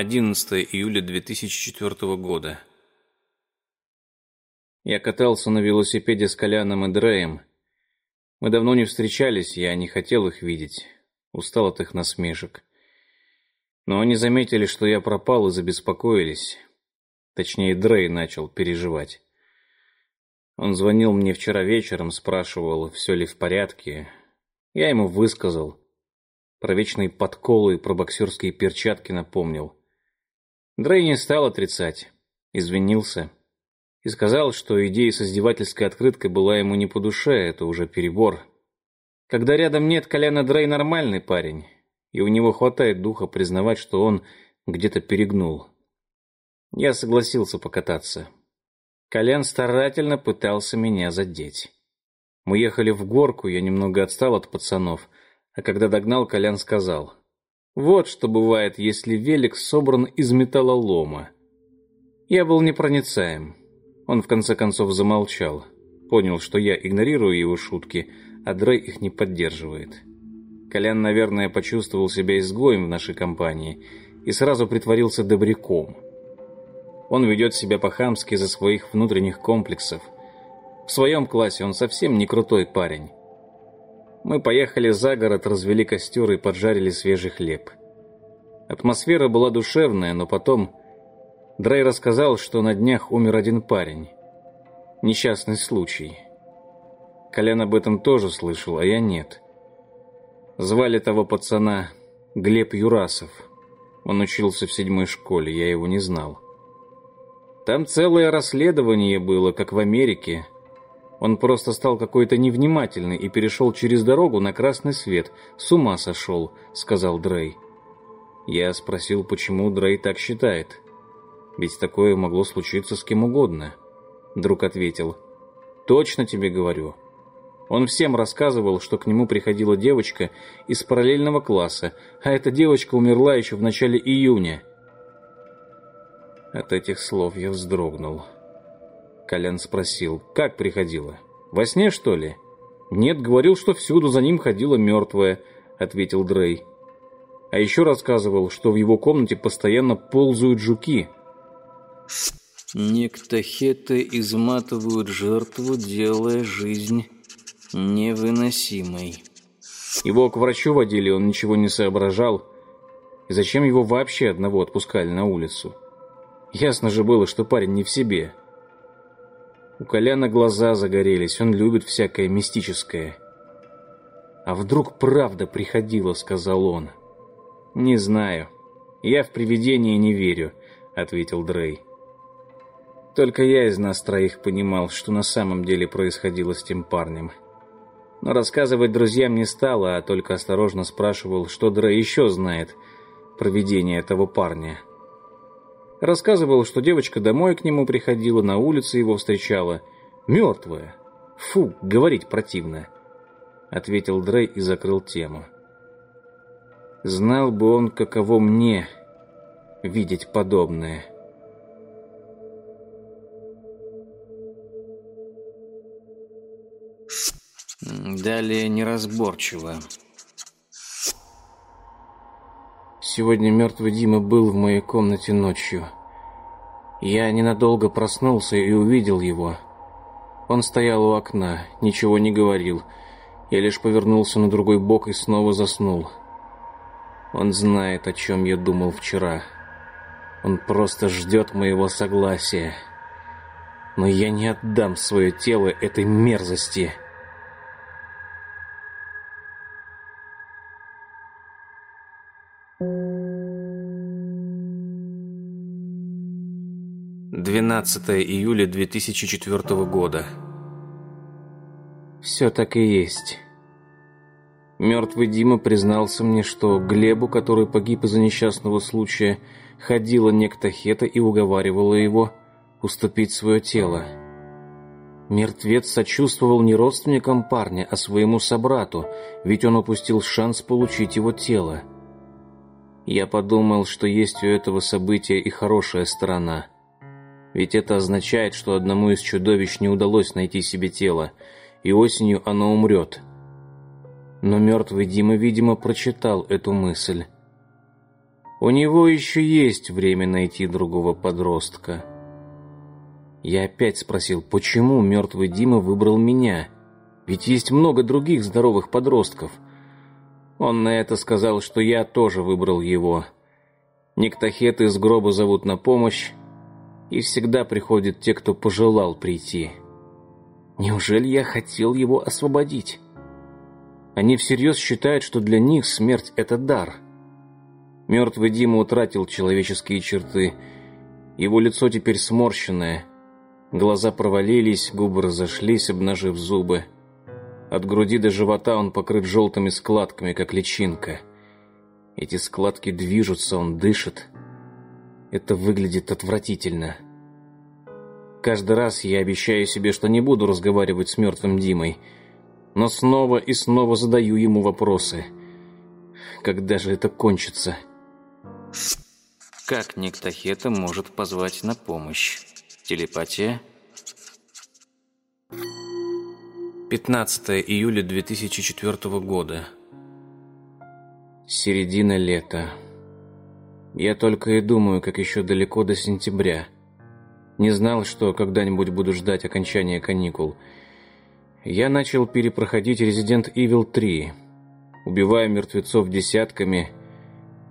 11 июля 2004 года. Я катался на велосипеде с Коляном и Дреем. Мы давно не встречались, я не хотел их видеть. Устал от их насмешек. Но они заметили, что я пропал и забеспокоились. Точнее, Дрей начал переживать. Он звонил мне вчера вечером, спрашивал, все ли в порядке. Я ему высказал. Про вечные подколы и про боксерские перчатки напомнил. Дрей не стал отрицать. Извинился. И сказал, что идея с издевательской открыткой была ему не по душе, это уже перебор. Когда рядом нет Коляна Дрей нормальный парень, и у него хватает духа признавать, что он где-то перегнул. Я согласился покататься. Колян старательно пытался меня задеть. Мы ехали в горку, я немного отстал от пацанов, а когда догнал, Колян сказал, «Вот что бывает, если велик собран из металлолома». Я был непроницаем. Он в конце концов замолчал, понял, что я игнорирую его шутки, а Дрей их не поддерживает. Колян, наверное, почувствовал себя изгоем в нашей компании и сразу притворился добряком – он ведет себя по-хамски из-за своих внутренних комплексов. В своем классе он совсем не крутой парень. Мы поехали за город, развели костер и поджарили свежий хлеб. Атмосфера была душевная, но потом Дрей рассказал, что на днях умер один парень. Несчастный случай. Колян об этом тоже слышал, а я нет. Звали того пацана Глеб Юрасов. Он учился в седьмой школе, я его не знал. Там целое расследование было, как в Америке. Он просто стал какой-то невнимательный и перешел через дорогу на красный свет. С ума сошел, сказал Дрей. Я спросил, почему Дрей так считает. Ведь такое могло случиться с кем угодно. Друг ответил. Точно тебе говорю. Он всем рассказывал, что к нему приходила девочка из параллельного класса, а эта девочка умерла еще в начале июня. От этих слов я вздрогнул. Колян спросил, как приходила? Во сне, что ли? Нет, говорил, что всюду за ним ходила мертвая, ответил Дрей. А еще рассказывал, что в его комнате постоянно ползают жуки. Нектохеты изматывают жертву, делая жизнь невыносимой. Его к врачу водили, он ничего не соображал. И зачем его вообще одного отпускали на улицу? Ясно же было, что парень не в себе. У Коляна глаза загорелись, он любит всякое мистическое. «А вдруг правда приходила?» — сказал он. «Не знаю. Я в привидения не верю», — ответил Дрей. Только я из нас троих понимал, что на самом деле происходило с тем парнем. Но рассказывать друзьям не стал, а только осторожно спрашивал, что Дрей еще знает про видение этого парня. Рассказывал, что девочка домой к нему приходила, на улице его встречала. Мертвая. Фу, говорить противно. Ответил Дрей и закрыл тему. Знал бы он, каково мне видеть подобное. Далее неразборчиво. Сегодня мертвый Дима был в моей комнате ночью. Я ненадолго проснулся и увидел его. Он стоял у окна, ничего не говорил. Я лишь повернулся на другой бок и снова заснул. Он знает, о чем я думал вчера. Он просто ждет моего согласия. Но я не отдам свое тело этой мерзости. 12 июля 2004 года. Все так и есть. Мертвый Дима признался мне, что Глебу, который погиб из-за несчастного случая, ходила некто Хета и уговаривала его уступить свое тело. Мертвец сочувствовал не родственникам парня, а своему собрату, ведь он упустил шанс получить его тело. Я подумал, что есть у этого события и хорошая сторона – ведь это означает, что одному из чудовищ не удалось найти себе тело, и осенью оно умрет. Но мертвый Дима, видимо, прочитал эту мысль. У него еще есть время найти другого подростка. Я опять спросил, почему мертвый Дима выбрал меня? Ведь есть много других здоровых подростков. Он на это сказал, что я тоже выбрал его. Никтахеты из гроба зовут на помощь, и всегда приходят те, кто пожелал прийти. Неужели я хотел его освободить? Они всерьез считают, что для них смерть — это дар — Мертвый Дима утратил человеческие черты. Его лицо теперь сморщенное. Глаза провалились, губы разошлись, обнажив зубы. От груди до живота он покрыт желтыми складками, как личинка. Эти складки движутся, он дышит. Это выглядит отвратительно. Каждый раз я обещаю себе, что не буду разговаривать с мертвым Димой, но снова и снова задаю ему вопросы. Когда же это кончится? Как Никтахета может позвать на помощь? Телепатия? 15 июля 2004 года. Середина лета. Я только и думаю, как еще далеко до сентября. Не знал, что когда-нибудь буду ждать окончания каникул. Я начал перепроходить Resident Evil 3. Убивая мертвецов десятками,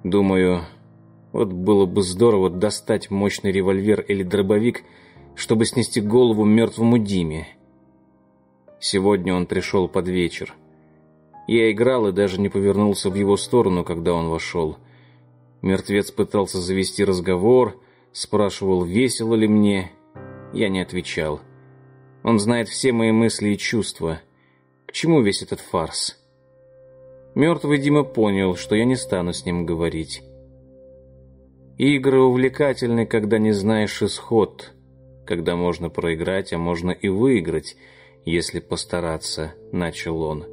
думаю, вот было бы здорово достать мощный револьвер или дробовик, чтобы снести голову мертвому Диме. Сегодня он пришел под вечер. Я играл и даже не повернулся в его сторону, когда он вошел. Мертвец пытался завести разговор, спрашивал, весело ли мне. Я не отвечал. Он знает все мои мысли и чувства. К чему весь этот фарс? Мертвый Дима понял, что я не стану с ним говорить. Игры увлекательны, когда не знаешь исход, когда можно проиграть, а можно и выиграть, если постараться, начал он.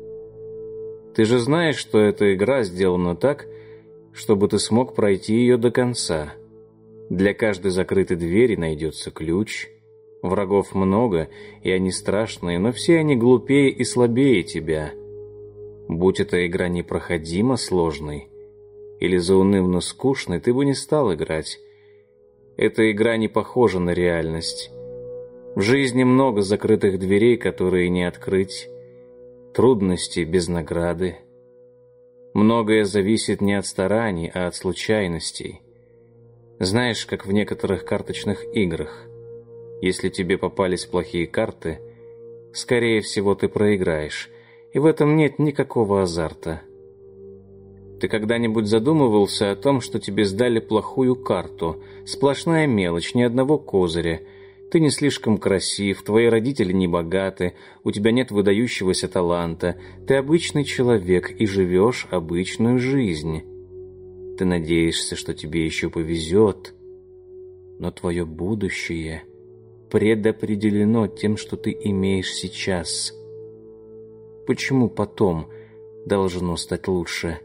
Ты же знаешь, что эта игра сделана так, чтобы ты смог пройти ее до конца. Для каждой закрытой двери найдется ключ. Врагов много, и они страшные, но все они глупее и слабее тебя. Будь эта игра непроходимо сложной, или заунывно скучной, ты бы не стал играть. Эта игра не похожа на реальность. В жизни много закрытых дверей, которые не открыть, трудности без награды. Многое зависит не от стараний, а от случайностей. Знаешь, как в некоторых карточных играх. Если тебе попались плохие карты, скорее всего, ты проиграешь, и в этом нет никакого азарта. Ты когда-нибудь задумывался о том, что тебе сдали плохую карту? Сплошная мелочь, ни одного козыря. Ты не слишком красив, твои родители не богаты, у тебя нет выдающегося таланта. Ты обычный человек и живешь обычную жизнь. Ты надеешься, что тебе еще повезет. Но твое будущее предопределено тем, что ты имеешь сейчас. Почему потом должно стать лучше?»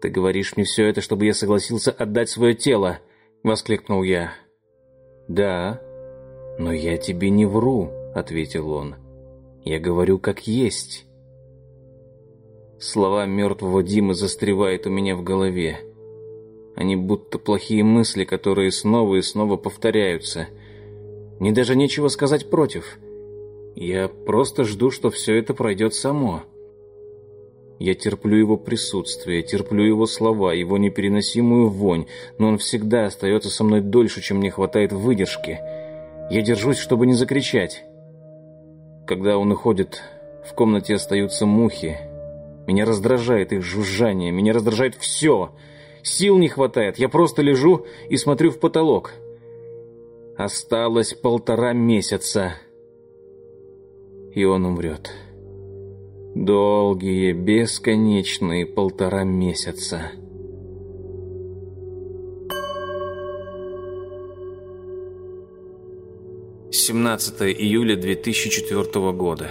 «Ты говоришь мне все это, чтобы я согласился отдать свое тело!» — воскликнул я. «Да, но я тебе не вру», — ответил он. «Я говорю как есть». Слова мертвого Димы застревают у меня в голове. Они будто плохие мысли, которые снова и снова повторяются. Мне даже нечего сказать против. Я просто жду, что все это пройдет само. Я терплю его присутствие, терплю его слова, его непереносимую вонь, но он всегда остается со мной дольше, чем мне хватает выдержки. Я держусь, чтобы не закричать. Когда он уходит, в комнате остаются мухи. Меня раздражает их жужжание, меня раздражает все. Сил не хватает, я просто лежу и смотрю в потолок. Осталось полтора месяца, и он умрет. Долгие, бесконечные полтора месяца. Семнадцатое июля 2004 года.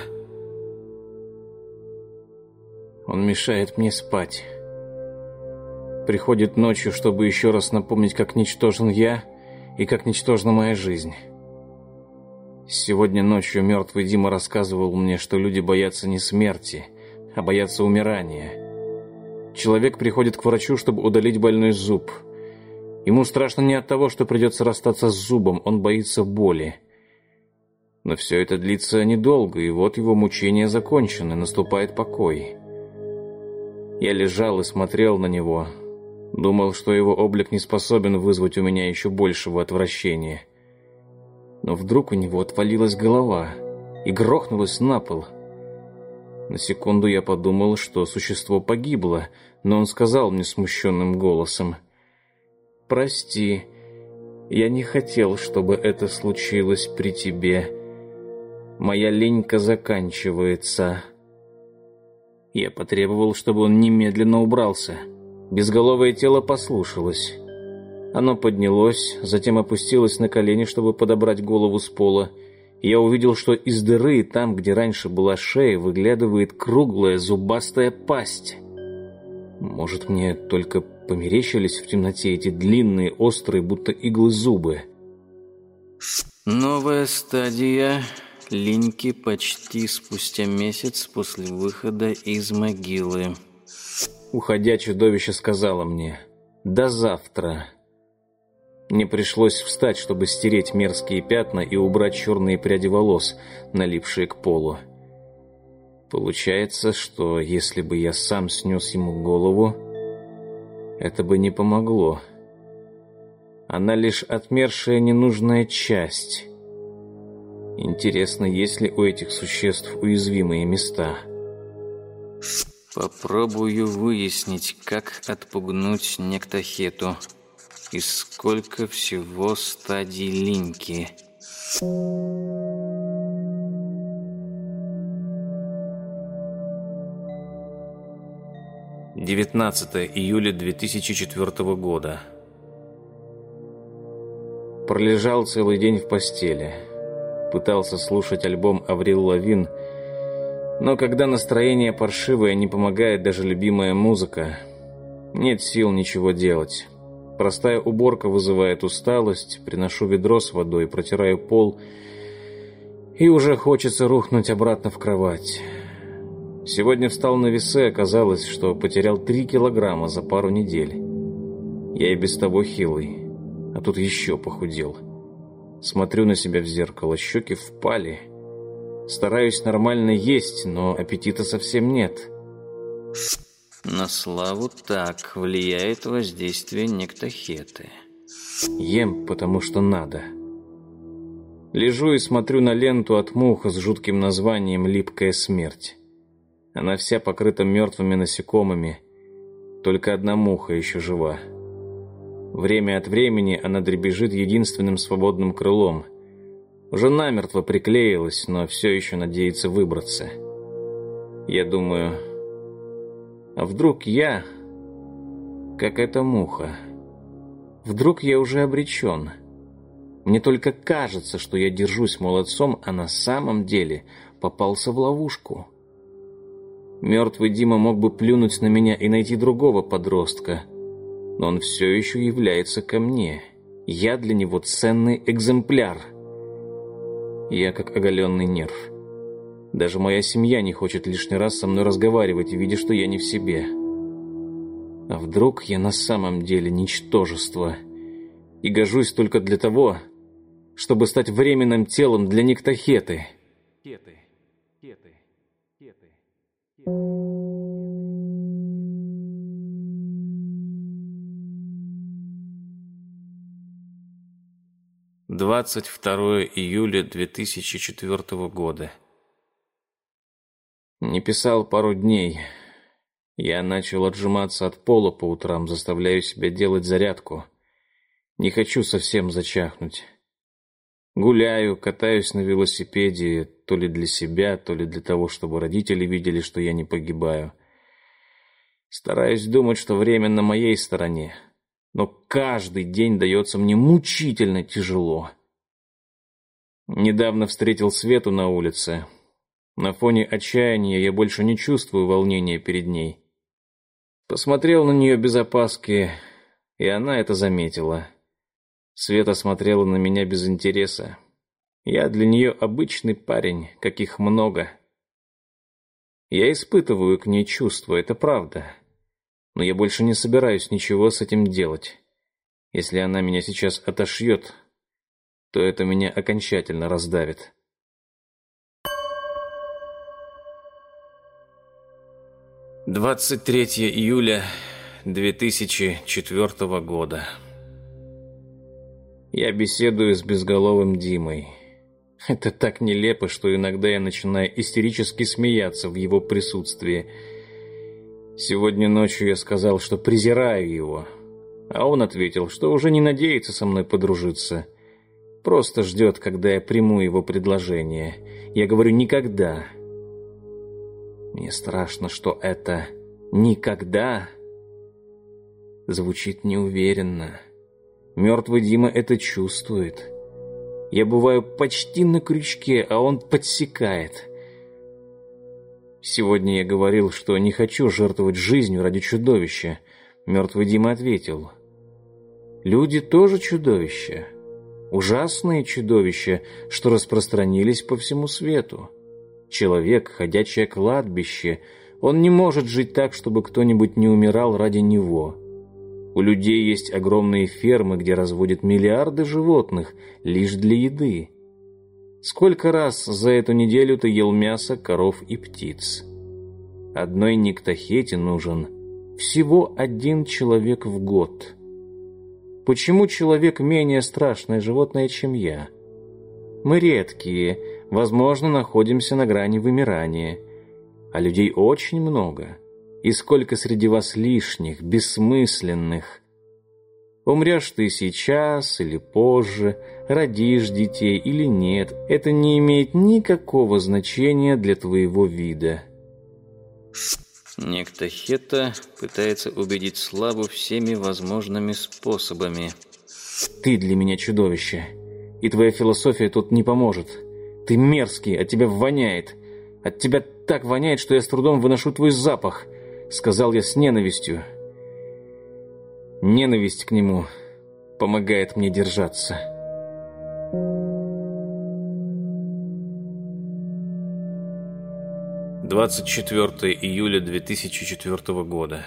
Он мешает мне спать. Приходит ночью, чтобы еще раз напомнить, как ничтожен я и как ничтожна моя жизнь. Сегодня ночью мертвый Дима рассказывал мне, что люди боятся не смерти, а боятся умирания. Человек приходит к врачу, чтобы удалить больной зуб. Ему страшно не от того, что придется расстаться с зубом, он боится боли. Но все это длится недолго, и вот его мучения закончены, наступает покой. Я лежал и смотрел на него, думал, что его облик не способен вызвать у меня еще большего отвращения. Но вдруг у него отвалилась голова и грохнулась на пол. На секунду я подумал, что существо погибло, но он сказал мне смущенным голосом — прости. Я не хотел, чтобы это случилось при тебе. Моя ленька заканчивается. Я потребовал, чтобы он немедленно убрался. Безголовое тело послушалось. Оно поднялось, затем опустилось на колени, чтобы подобрать голову с пола. Я увидел, что из дыры, там, где раньше была шея, выглядывает круглая зубастая пасть. Может, мне только померещились в темноте эти длинные, острые, будто иглы зубы. Новая стадия Линьки почти спустя месяц после выхода из могилы. Уходя, чудовище сказала мне «До завтра». Мне пришлось встать, чтобы стереть мерзкие пятна и убрать черные пряди волос, налипшие к полу. Получается, что если бы я сам снес ему голову, это бы не помогло. Она лишь отмершая ненужная часть. Интересно, есть ли у этих существ уязвимые места? Попробую выяснить, как отпугнуть Нектахету. И сколько всего стадий линьки. 19 июля 2004 года. Пролежал целый день в постели. Пытался слушать альбом Аврил Лавин, но когда настроение паршивое, не помогает даже любимая музыка, нет сил ничего делать. Простая уборка вызывает усталость, приношу ведро с водой, протираю пол, и уже хочется рухнуть обратно в кровать. Сегодня встал на весы, оказалось, что потерял три килограмма за пару недель. Я и без того хилый, а тут еще похудел. Смотрю на себя в зеркало, щеки впали. Стараюсь нормально есть, но аппетита совсем нет. На славу так влияет воздействие нектохеты. Ем, потому что надо. Лежу и смотрю на ленту от муха с жутким названием «Липкая смерть». Она вся покрыта мертвыми насекомыми. Только одна муха еще жива. Время от времени она дребезжит единственным свободным крылом. Уже намертво приклеилась, но все еще надеется выбраться. Я думаю, а вдруг я, как эта муха, вдруг я уже обречен? Мне только кажется, что я держусь молодцом, а на самом деле попался в ловушку. Мертвый Дима мог бы плюнуть на меня и найти другого подростка. Но он все еще является ко мне. Я для него ценный экземпляр. Я как оголенный нерв. Даже моя семья не хочет лишний раз со мной разговаривать, видя, что я не в себе. А вдруг я на самом деле ничтожество и гожусь только для того, чтобы стать временным телом для Никтахеты? Хеты. 22 июля 2004 года. Не писал пару дней. Я начал отжиматься от пола по утрам, заставляю себя делать зарядку. Не хочу совсем зачахнуть. Гуляю, катаюсь на велосипеде, то ли для себя, то ли для того, чтобы родители видели, что я не погибаю. Стараюсь думать, что время на моей стороне но каждый день дается мне мучительно тяжело. Недавно встретил Свету на улице. На фоне отчаяния я больше не чувствую волнения перед ней. Посмотрел на нее без опаски, и она это заметила. Света смотрела на меня без интереса. Я для нее обычный парень, каких много. Я испытываю к ней чувства, это правда но я больше не собираюсь ничего с этим делать. Если она меня сейчас отошьет, то это меня окончательно раздавит. Двадцать третье июля 2004 года. Я беседую с безголовым Димой. Это так нелепо, что иногда я начинаю истерически смеяться в его присутствии. Сегодня ночью я сказал, что презираю его, а он ответил, что уже не надеется со мной подружиться. Просто ждет, когда я приму его предложение. Я говорю «никогда». Мне страшно, что это «никогда» звучит неуверенно. Мертвый Дима это чувствует. Я бываю почти на крючке, а он подсекает. Сегодня я говорил, что не хочу жертвовать жизнью ради чудовища. Мертвый Дима ответил. Люди тоже чудовища. Ужасные чудовища, что распространились по всему свету. Человек — ходячее кладбище. Он не может жить так, чтобы кто-нибудь не умирал ради него. У людей есть огромные фермы, где разводят миллиарды животных лишь для еды. Сколько раз за эту неделю ты ел мясо коров и птиц? Одной Никтахете нужен всего один человек в год. Почему человек менее страшное животное, чем я? Мы редкие, возможно, находимся на грани вымирания, а людей очень много — и сколько среди вас лишних, бессмысленных. Умрешь ты сейчас или позже, родишь детей или нет, это не имеет никакого значения для твоего вида. Некто Хета пытается убедить Славу всеми возможными способами. Ты для меня чудовище, и твоя философия тут не поможет. Ты мерзкий, от тебя воняет. От тебя так воняет, что я с трудом выношу твой запах сказал я с ненавистью. Ненависть к нему помогает мне держаться. Двадцать четвертое июля 2004 года.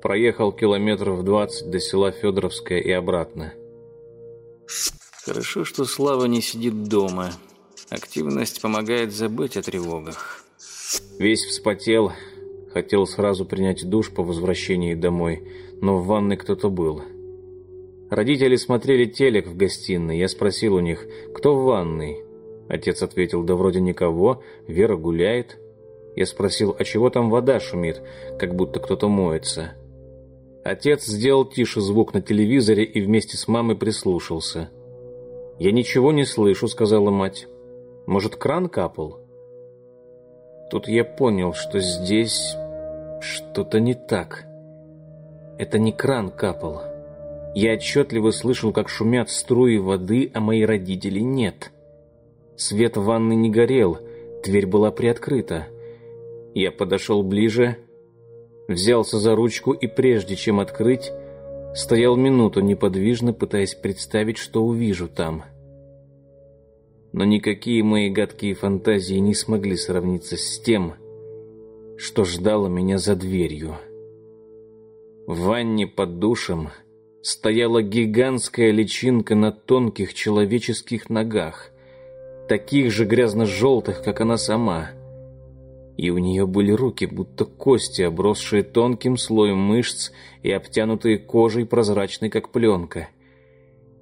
Проехал километров двадцать до села Федоровское и обратно. Хорошо, что Слава не сидит дома. Активность помогает забыть о тревогах. Весь вспотел, Хотел сразу принять душ по возвращении домой, но в ванной кто-то был. Родители смотрели телек в гостиной. Я спросил у них, кто в ванной. Отец ответил, да вроде никого, Вера гуляет. Я спросил, а чего там вода шумит, как будто кто-то моется. Отец сделал тише звук на телевизоре и вместе с мамой прислушался. «Я ничего не слышу», — сказала мать. «Может, кран капал?» Тут я понял, что здесь что-то не так. Это не кран капал. Я отчетливо слышал, как шумят струи воды, а мои родители нет. Свет в ванной не горел, дверь была приоткрыта. Я подошел ближе, взялся за ручку и прежде чем открыть, стоял минуту неподвижно, пытаясь представить, что увижу там. Но никакие мои гадкие фантазии не смогли сравниться с тем, что ждало меня за дверью. В ванне под душем стояла гигантская личинка на тонких человеческих ногах, таких же грязно-желтых, как она сама. И у нее были руки, будто кости, обросшие тонким слоем мышц и обтянутые кожей, прозрачной, как пленка.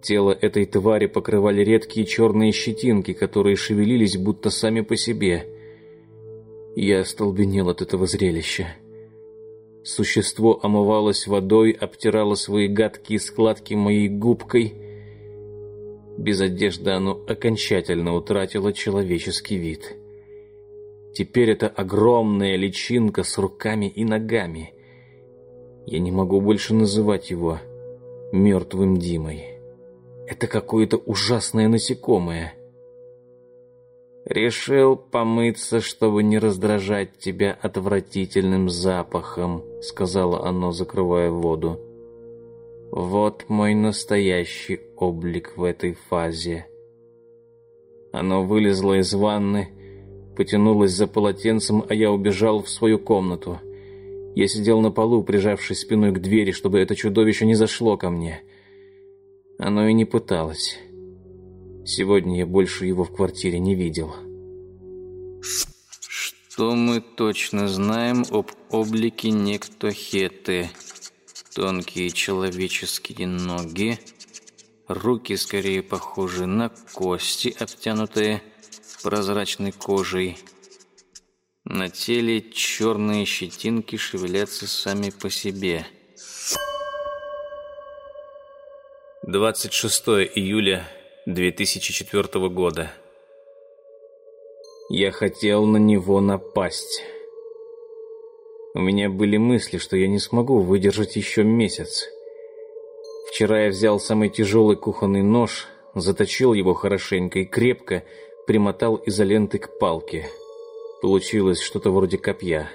Тело этой твари покрывали редкие черные щетинки, которые шевелились будто сами по себе — я остолбенел от этого зрелища. Существо омывалось водой, обтирало свои гадкие складки моей губкой. Без одежды оно окончательно утратило человеческий вид. Теперь это огромная личинка с руками и ногами. Я не могу больше называть его мертвым Димой. Это какое-то ужасное насекомое — «Решил помыться, чтобы не раздражать тебя отвратительным запахом», — сказала оно, закрывая воду. «Вот мой настоящий облик в этой фазе». Оно вылезло из ванны, потянулось за полотенцем, а я убежал в свою комнату. Я сидел на полу, прижавшись спиной к двери, чтобы это чудовище не зашло ко мне. Оно и не пыталось. Сегодня я больше его в квартире не видел. Что мы точно знаем об облике некто Хеты? Тонкие человеческие ноги, руки скорее похожи на кости, обтянутые прозрачной кожей. На теле черные щетинки шевелятся сами по себе. 26 июля 2004 года. Я хотел на него напасть. У меня были мысли, что я не смогу выдержать еще месяц. Вчера я взял самый тяжелый кухонный нож, заточил его хорошенько и крепко примотал изолентой к палке. Получилось что-то вроде копья.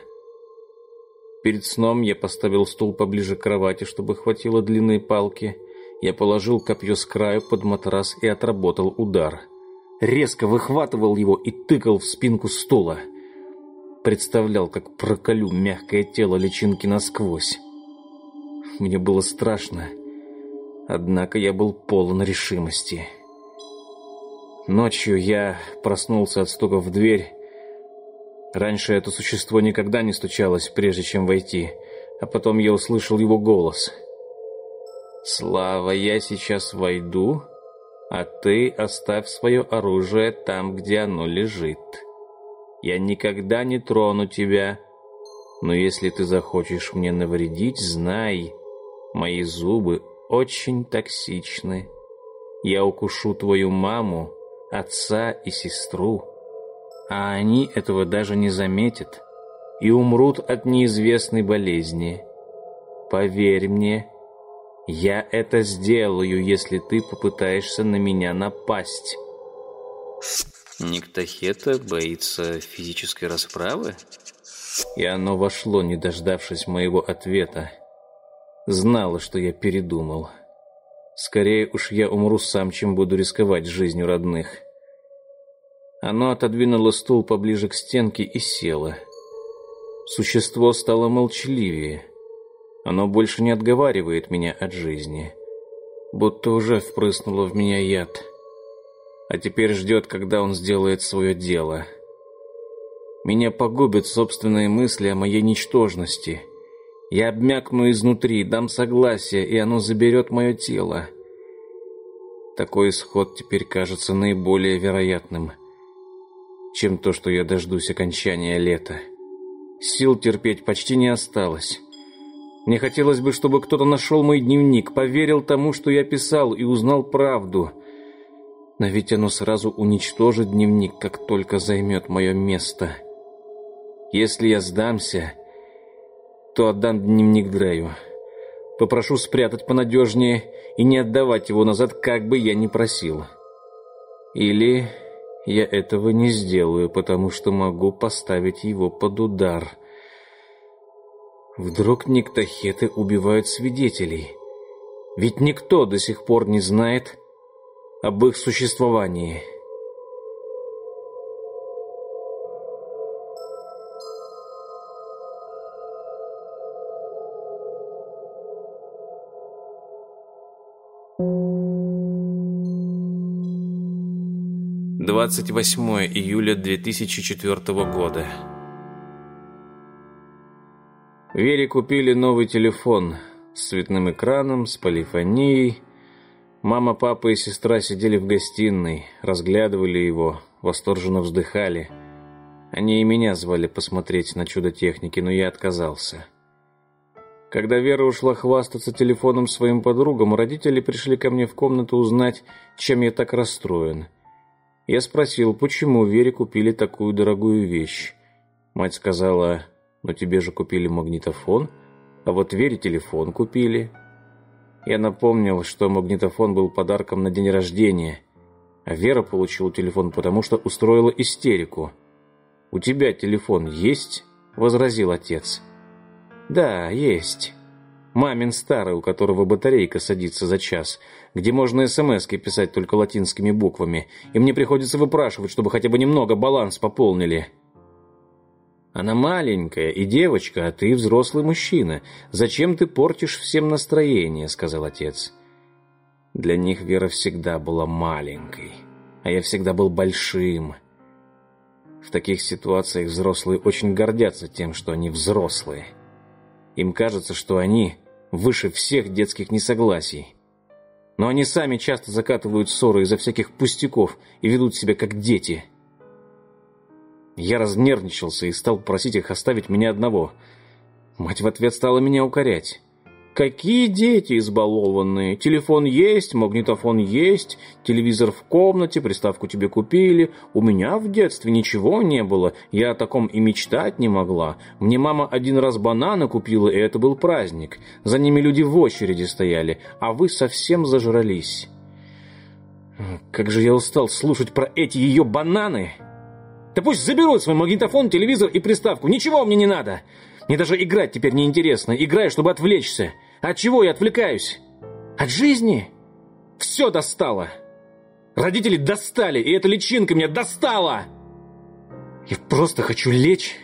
Перед сном я поставил стул поближе к кровати, чтобы хватило длинной палки. Я положил копье с краю под матрас и отработал удар — резко выхватывал его и тыкал в спинку стула. Представлял, как проколю мягкое тело личинки насквозь. Мне было страшно, однако я был полон решимости. Ночью я проснулся от стука в дверь. Раньше это существо никогда не стучалось, прежде чем войти, а потом я услышал его голос. «Слава, я сейчас войду?» а ты оставь свое оружие там, где оно лежит. Я никогда не трону тебя, но если ты захочешь мне навредить, знай, мои зубы очень токсичны. Я укушу твою маму, отца и сестру, а они этого даже не заметят и умрут от неизвестной болезни. Поверь мне, я это сделаю, если ты попытаешься на меня напасть. Никтахета боится физической расправы? И оно вошло, не дождавшись моего ответа. Знала, что я передумал. Скорее уж я умру сам, чем буду рисковать жизнью родных. Оно отодвинуло стул поближе к стенке и село. Существо стало молчаливее. Оно больше не отговаривает меня от жизни. Будто уже впрыснуло в меня яд. А теперь ждет, когда он сделает свое дело. Меня погубят собственные мысли о моей ничтожности. Я обмякну изнутри, дам согласие, и оно заберет мое тело. Такой исход теперь кажется наиболее вероятным, чем то, что я дождусь окончания лета. Сил терпеть почти не осталось. Мне хотелось бы, чтобы кто-то нашел мой дневник, поверил тому, что я писал, и узнал правду. Но ведь оно сразу уничтожит дневник, как только займет мое место. Если я сдамся, то отдам дневник Дрею. Попрошу спрятать понадежнее и не отдавать его назад, как бы я ни просил. Или я этого не сделаю, потому что могу поставить его под удар — Вдруг никтахеты убивают свидетелей? Ведь никто до сих пор не знает об их существовании. Двадцать восьмое июля две тысячи четвертого года. Вере купили новый телефон с цветным экраном, с полифонией. Мама, папа и сестра сидели в гостиной, разглядывали его, восторженно вздыхали. Они и меня звали посмотреть на чудо техники, но я отказался. Когда Вера ушла хвастаться телефоном своим подругам, родители пришли ко мне в комнату узнать, чем я так расстроен. Я спросил, почему Вере купили такую дорогую вещь. Мать сказала, но тебе же купили магнитофон, а вот Вере телефон купили. Я напомнил, что магнитофон был подарком на день рождения, а Вера получила телефон, потому что устроила истерику. «У тебя телефон есть?» — возразил отец. «Да, есть. Мамин старый, у которого батарейка садится за час, где можно смс писать только латинскими буквами, и мне приходится выпрашивать, чтобы хотя бы немного баланс пополнили». Она маленькая и девочка, а ты взрослый мужчина. Зачем ты портишь всем настроение?» — сказал отец. Для них Вера всегда была маленькой, а я всегда был большим. В таких ситуациях взрослые очень гордятся тем, что они взрослые. Им кажется, что они выше всех детских несогласий. Но они сами часто закатывают ссоры из-за всяких пустяков и ведут себя как дети — я разнервничался и стал просить их оставить меня одного. Мать в ответ стала меня укорять. «Какие дети избалованные! Телефон есть, магнитофон есть, телевизор в комнате, приставку тебе купили. У меня в детстве ничего не было, я о таком и мечтать не могла. Мне мама один раз бананы купила, и это был праздник. За ними люди в очереди стояли, а вы совсем зажрались». Как же я устал слушать про эти ее бананы! Да пусть заберут свой магнитофон, телевизор и приставку. Ничего мне не надо. Мне даже играть теперь не интересно. Играю, чтобы отвлечься. От чего я отвлекаюсь? От жизни? Все достало. Родители достали, и эта личинка меня достала. Я просто хочу лечь,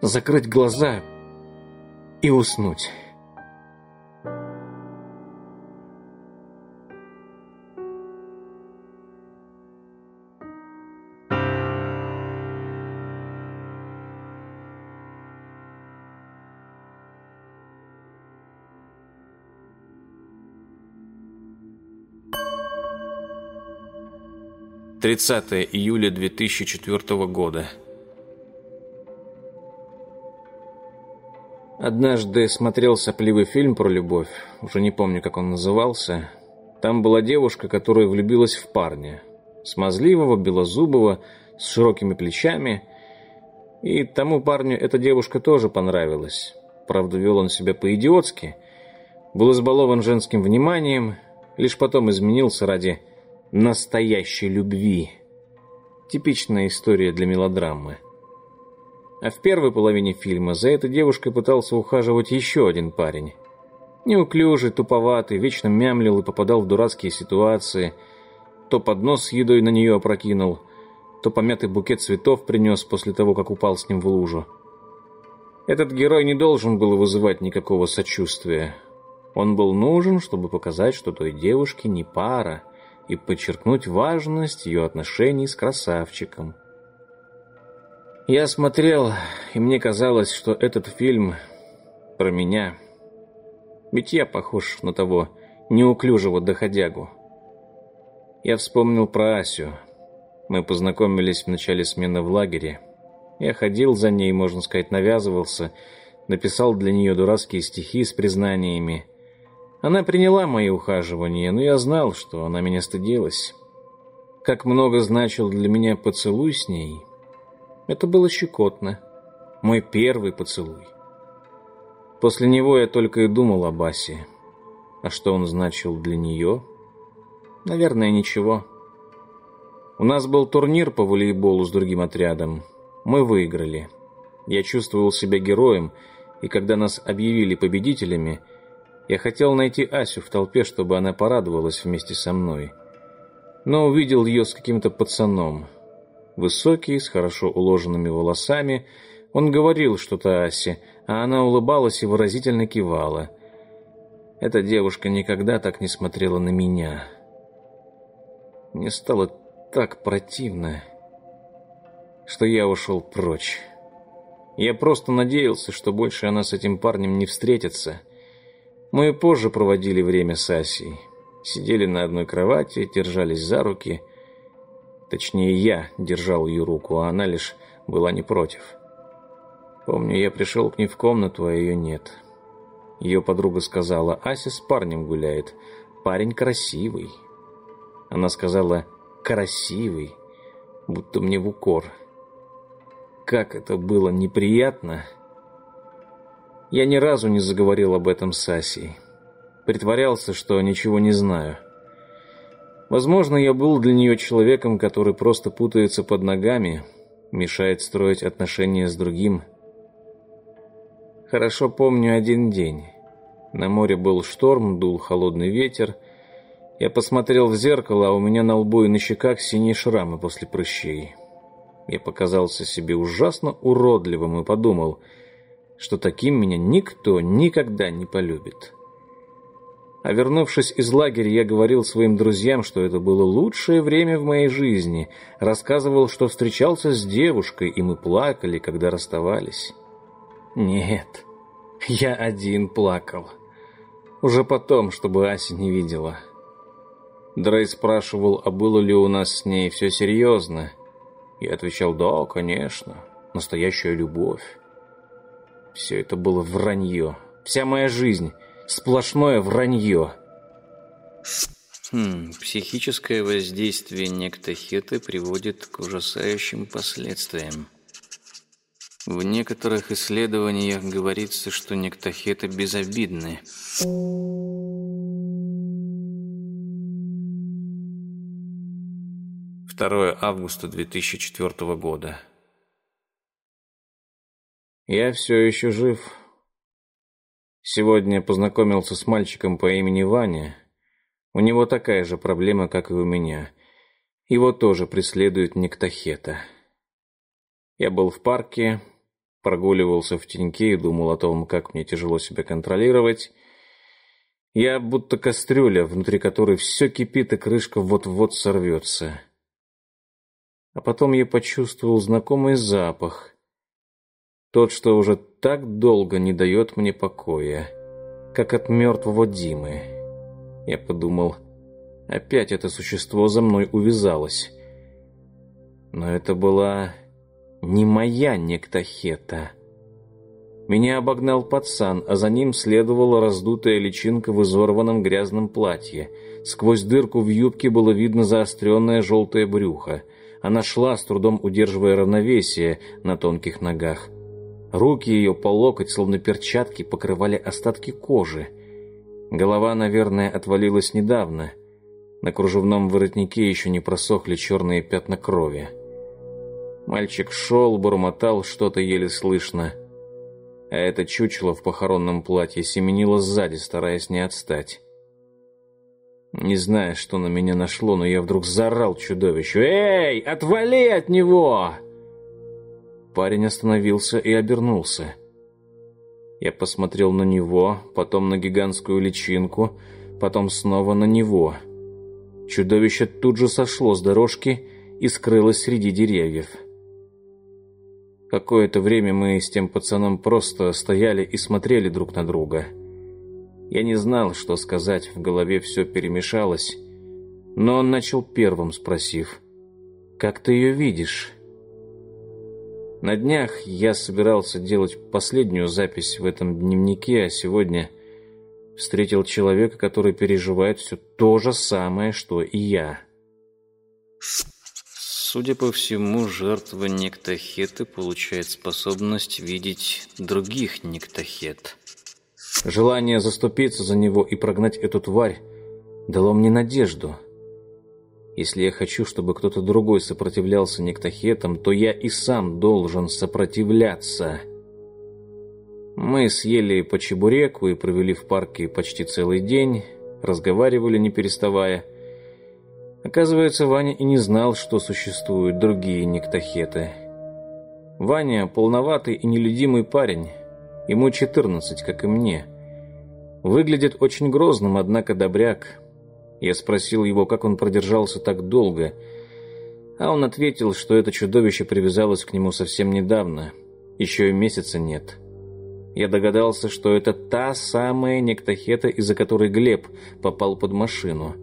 закрыть глаза и уснуть. 30 июля 2004 года. Однажды смотрел сопливый фильм про любовь, уже не помню, как он назывался. Там была девушка, которая влюбилась в парня. Смазливого, белозубого, с широкими плечами. И тому парню эта девушка тоже понравилась. Правда, вел он себя по-идиотски. Был избалован женским вниманием, лишь потом изменился ради настоящей любви. Типичная история для мелодрамы. А в первой половине фильма за этой девушкой пытался ухаживать еще один парень. Неуклюжий, туповатый, вечно мямлил и попадал в дурацкие ситуации. То поднос с едой на нее опрокинул, то помятый букет цветов принес после того, как упал с ним в лужу. Этот герой не должен был вызывать никакого сочувствия. Он был нужен, чтобы показать, что той девушке не пара — и подчеркнуть важность ее отношений с красавчиком. Я смотрел, и мне казалось, что этот фильм про меня. Ведь я похож на того неуклюжего доходягу. Я вспомнил про Асю. Мы познакомились в начале смены в лагере. Я ходил за ней, можно сказать, навязывался, написал для нее дурацкие стихи с признаниями. Она приняла мои ухаживания, но я знал, что она меня стыдилась. Как много значил для меня поцелуй с ней. Это было щекотно. Мой первый поцелуй. После него я только и думал об Асе. А что он значил для нее? Наверное, ничего. У нас был турнир по волейболу с другим отрядом. Мы выиграли. Я чувствовал себя героем, и когда нас объявили победителями – я хотел найти Асю в толпе, чтобы она порадовалась вместе со мной. Но увидел ее с каким-то пацаном. Высокий, с хорошо уложенными волосами. Он говорил что-то Асе, а она улыбалась и выразительно кивала. Эта девушка никогда так не смотрела на меня. Мне стало так противно, что я ушел прочь. Я просто надеялся, что больше она с этим парнем не встретится — мы позже проводили время с Асей. Сидели на одной кровати, держались за руки. Точнее, я держал ее руку, а она лишь была не против. Помню, я пришел к ней в комнату, а ее нет. Ее подруга сказала, Ася с парнем гуляет. Парень красивый. Она сказала, красивый, будто мне в укор. Как это было неприятно я ни разу не заговорил об этом с Асей. Притворялся, что ничего не знаю. Возможно, я был для нее человеком, который просто путается под ногами, мешает строить отношения с другим. Хорошо помню один день. На море был шторм, дул холодный ветер. Я посмотрел в зеркало, а у меня на лбу и на щеках синие шрамы после прыщей. Я показался себе ужасно уродливым и подумал, что таким меня никто никогда не полюбит. А вернувшись из лагеря, я говорил своим друзьям, что это было лучшее время в моей жизни, рассказывал, что встречался с девушкой, и мы плакали, когда расставались. Нет, я один плакал. Уже потом, чтобы Ася не видела. Дрей спрашивал, а было ли у нас с ней все серьезно. Я отвечал, да, конечно, настоящая любовь. Все это было вранье. Вся моя жизнь — сплошное вранье. Хм, психическое воздействие нектохеты приводит к ужасающим последствиям. В некоторых исследованиях говорится, что нектохеты безобидны. 2 августа 2004 года. Я все еще жив. Сегодня познакомился с мальчиком по имени Ваня. У него такая же проблема, как и у меня. Его тоже преследует нектохета. Я был в парке, прогуливался в теньке и думал о том, как мне тяжело себя контролировать. Я будто кастрюля, внутри которой все кипит, и крышка вот-вот сорвется. А потом я почувствовал знакомый запах. Тот, что уже так долго не дает мне покоя, как от мертвого Димы. Я подумал, опять это существо за мной увязалось. Но это была не моя нектохета. Меня обогнал пацан, а за ним следовала раздутая личинка в изорванном грязном платье. Сквозь дырку в юбке было видно заостренное желтое брюхо — она шла, с трудом удерживая равновесие на тонких ногах. Руки ее по локоть, словно перчатки, покрывали остатки кожи. Голова, наверное, отвалилась недавно. На кружевном воротнике еще не просохли черные пятна крови. Мальчик шел, бормотал что-то еле слышно. А это чучело в похоронном платье семенило сзади, стараясь не отстать. Не знаю, что на меня нашло, но я вдруг заорал чудовищу. «Эй, отвали от него!» Парень остановился и обернулся. Я посмотрел на него, потом на гигантскую личинку, потом снова на него. Чудовище тут же сошло с дорожки и скрылось среди деревьев. Какое-то время мы с тем пацаном просто стояли и смотрели друг на друга. Я не знал, что сказать, в голове все перемешалось. Но он начал первым, спросив, «Как ты ее видишь?» На днях я собирался делать последнюю запись в этом дневнике, а сегодня встретил человека, который переживает все то же самое, что и я. Судя по всему, жертва нектохеты получает способность видеть других нектохет. Желание заступиться за него и прогнать эту тварь дало мне надежду. Если я хочу, чтобы кто-то другой сопротивлялся нектохетам, то я и сам должен сопротивляться. Мы съели по чебуреку и провели в парке почти целый день, разговаривали не переставая. Оказывается, Ваня и не знал, что существуют другие нектохеты. Ваня полноватый и нелюдимый парень, Ему 14, как и мне. Выглядит очень грозным, однако добряк. Я спросил его, как он продержался так долго, а он ответил, что это чудовище привязалось к нему совсем недавно, еще и месяца нет. Я догадался, что это та самая нектохета, из-за которой Глеб попал под машину.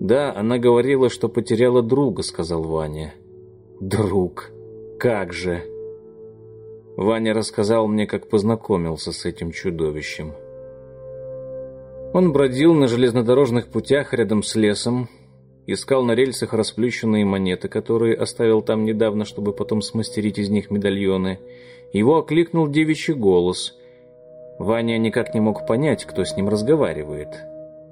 «Да, она говорила, что потеряла друга», — сказал Ваня. «Друг? Как же!» Ваня рассказал мне, как познакомился с этим чудовищем. Он бродил на железнодорожных путях рядом с лесом, искал на рельсах расплющенные монеты, которые оставил там недавно, чтобы потом смастерить из них медальоны. Его окликнул девичий голос. Ваня никак не мог понять, кто с ним разговаривает.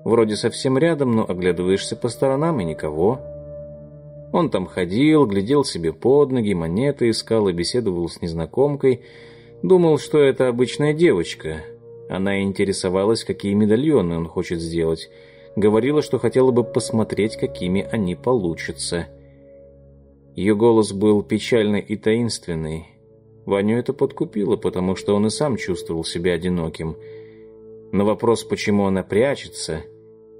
Вроде совсем рядом, но оглядываешься по сторонам и никого. Он там ходил, глядел себе под ноги, монеты искал и беседовал с незнакомкой. Думал, что это обычная девочка. Она интересовалась, какие медальоны он хочет сделать. Говорила, что хотела бы посмотреть, какими они получатся. Ее голос был печальный и таинственный. Ваню это подкупило, потому что он и сам чувствовал себя одиноким. На вопрос, почему она прячется,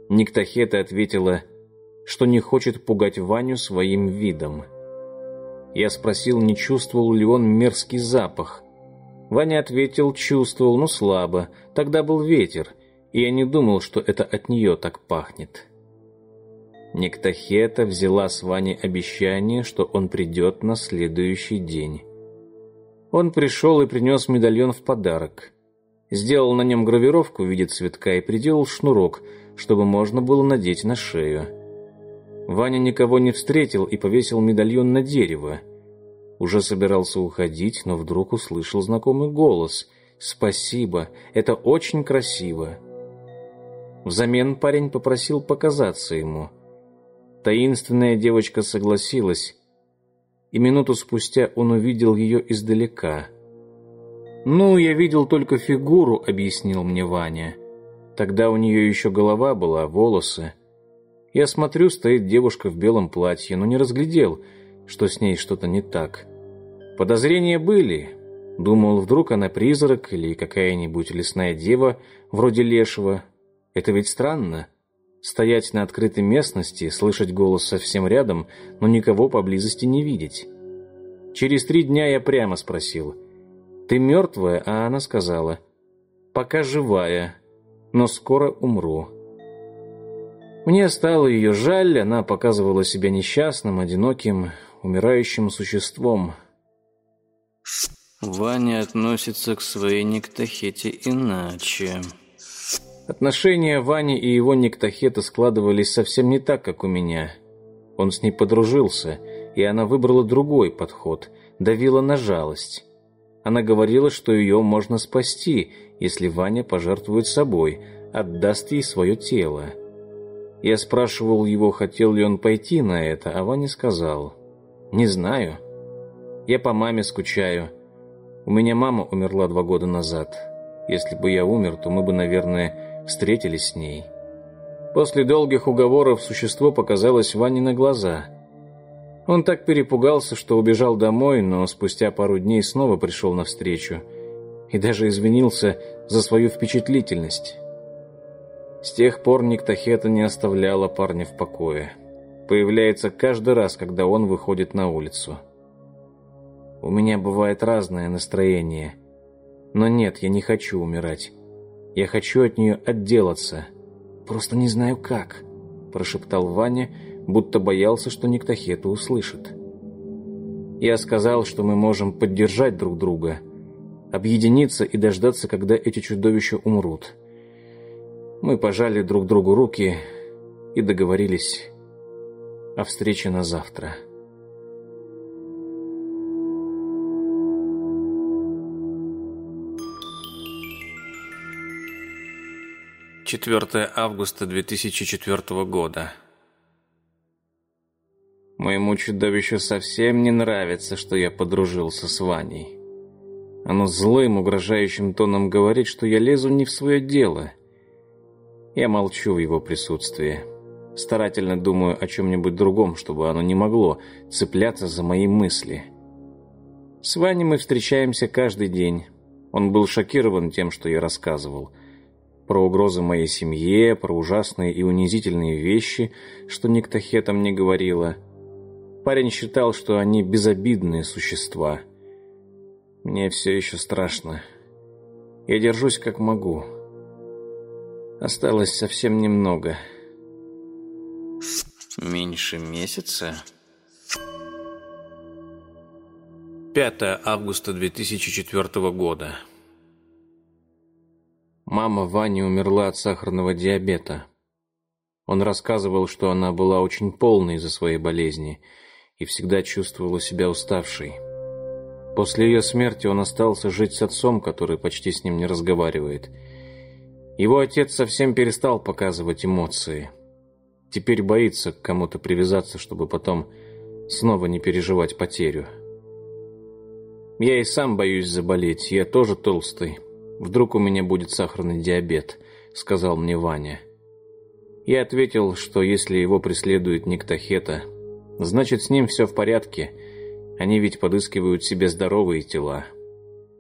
Никтахета ответила, что не хочет пугать Ваню своим видом. Я спросил, не чувствовал ли он мерзкий запах. Ваня ответил, чувствовал, но слабо. Тогда был ветер, и я не думал, что это от нее так пахнет. Нектахета взяла с Ваней обещание, что он придет на следующий день. Он пришел и принес медальон в подарок. Сделал на нем гравировку в виде цветка и приделал шнурок, чтобы можно было надеть на шею. Ваня никого не встретил и повесил медальон на дерево. Уже собирался уходить, но вдруг услышал знакомый голос. «Спасибо, это очень красиво». Взамен парень попросил показаться ему – Таинственная девочка согласилась, и минуту спустя он увидел ее издалека. «Ну, я видел только фигуру», — объяснил мне Ваня. «Тогда у нее еще голова была, волосы. Я смотрю, стоит девушка в белом платье, но не разглядел, что с ней что-то не так. Подозрения были. Думал, вдруг она призрак или какая-нибудь лесная дева, вроде лешего. Это ведь странно». Стоять на открытой местности, слышать голос совсем рядом, но никого поблизости не видеть. Через три дня я прямо спросил, «Ты мертвая?» А она сказала, «Пока живая, но скоро умру». Мне стало ее жаль, она показывала себя несчастным, одиноким, умирающим существом. Ваня относится к своей Никтахете иначе. Отношения Вани и его Никтахета складывались совсем не так, как у меня. Он с ней подружился, и она выбрала другой подход, давила на жалость. Она говорила, что ее можно спасти, если Ваня пожертвует собой, отдаст ей свое тело. Я спрашивал его, хотел ли он пойти на это, а Ваня сказал, «Не знаю. Я по маме скучаю. У меня мама умерла два года назад. Если бы я умер, то мы бы, наверное, встретились с ней. После долгих уговоров существо показалось Ване на глаза. Он так перепугался, что убежал домой, но спустя пару дней снова пришел навстречу и даже извинился за свою впечатлительность. С тех пор Никтахета не оставляла парня в покое. Появляется каждый раз, когда он выходит на улицу. У меня бывает разное настроение. Но нет, я не хочу умирать. Я хочу от нее отделаться. Просто не знаю как», – прошептал Ваня, будто боялся, что Никтахета услышит. Я сказал, что мы можем поддержать друг друга, объединиться и дождаться, когда эти чудовища умрут. Мы пожали друг другу руки и договорились о встрече на завтра. 4 августа 2004 года. Моему чудовищу совсем не нравится, что я подружился с Ваней. Оно злым, угрожающим тоном говорит, что я лезу не в свое дело. Я молчу в его присутствии. Старательно думаю о чем-нибудь другом, чтобы оно не могло цепляться за мои мысли. С Ваней мы встречаемся каждый день. Он был шокирован тем, что я рассказывал про угрозы моей семье, про ужасные и унизительные вещи, что Никтахета мне говорила. Парень считал, что они безобидные существа. Мне все еще страшно. Я держусь как могу. Осталось совсем немного. Меньше месяца? 5 августа 2004 года. Мама Вани умерла от сахарного диабета. Он рассказывал, что она была очень полной из-за своей болезни и всегда чувствовала себя уставшей. После ее смерти он остался жить с отцом, который почти с ним не разговаривает. Его отец совсем перестал показывать эмоции. Теперь боится к кому-то привязаться, чтобы потом снова не переживать потерю. Я и сам боюсь заболеть, я тоже толстый. Вдруг у меня будет сахарный диабет, сказал мне Ваня. Я ответил, что если его преследует Никтахета, Значит, с ним все в порядке. Они ведь подыскивают себе здоровые тела.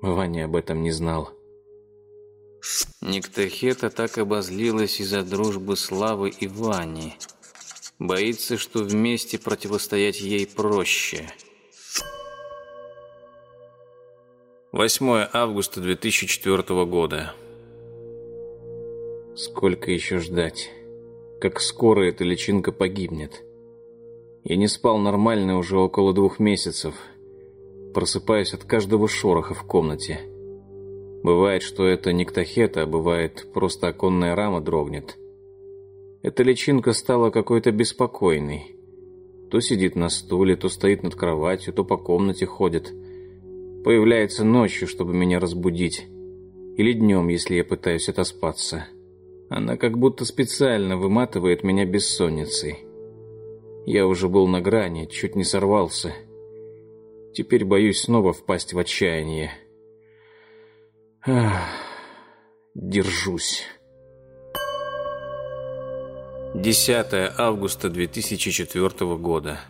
Ваня об этом не знал. Никтахета так обозлилась из-за дружбы Славы и Вани. Боится, что вместе противостоять ей проще. 8 августа 2004 года. Сколько еще ждать? Как скоро эта личинка погибнет? Я не спал нормально уже около двух месяцев. Просыпаюсь от каждого шороха в комнате. Бывает, что это не ктахета, а бывает, просто оконная рама дрогнет. Эта личинка стала какой-то беспокойной. То сидит на стуле, то стоит над кроватью, то по комнате ходит. Появляется ночью, чтобы меня разбудить. Или днем, если я пытаюсь отоспаться. Она как будто специально выматывает меня бессонницей. Я уже был на грани, чуть не сорвался. Теперь боюсь снова впасть в отчаяние. Ах, держусь. 10 августа 2004 года.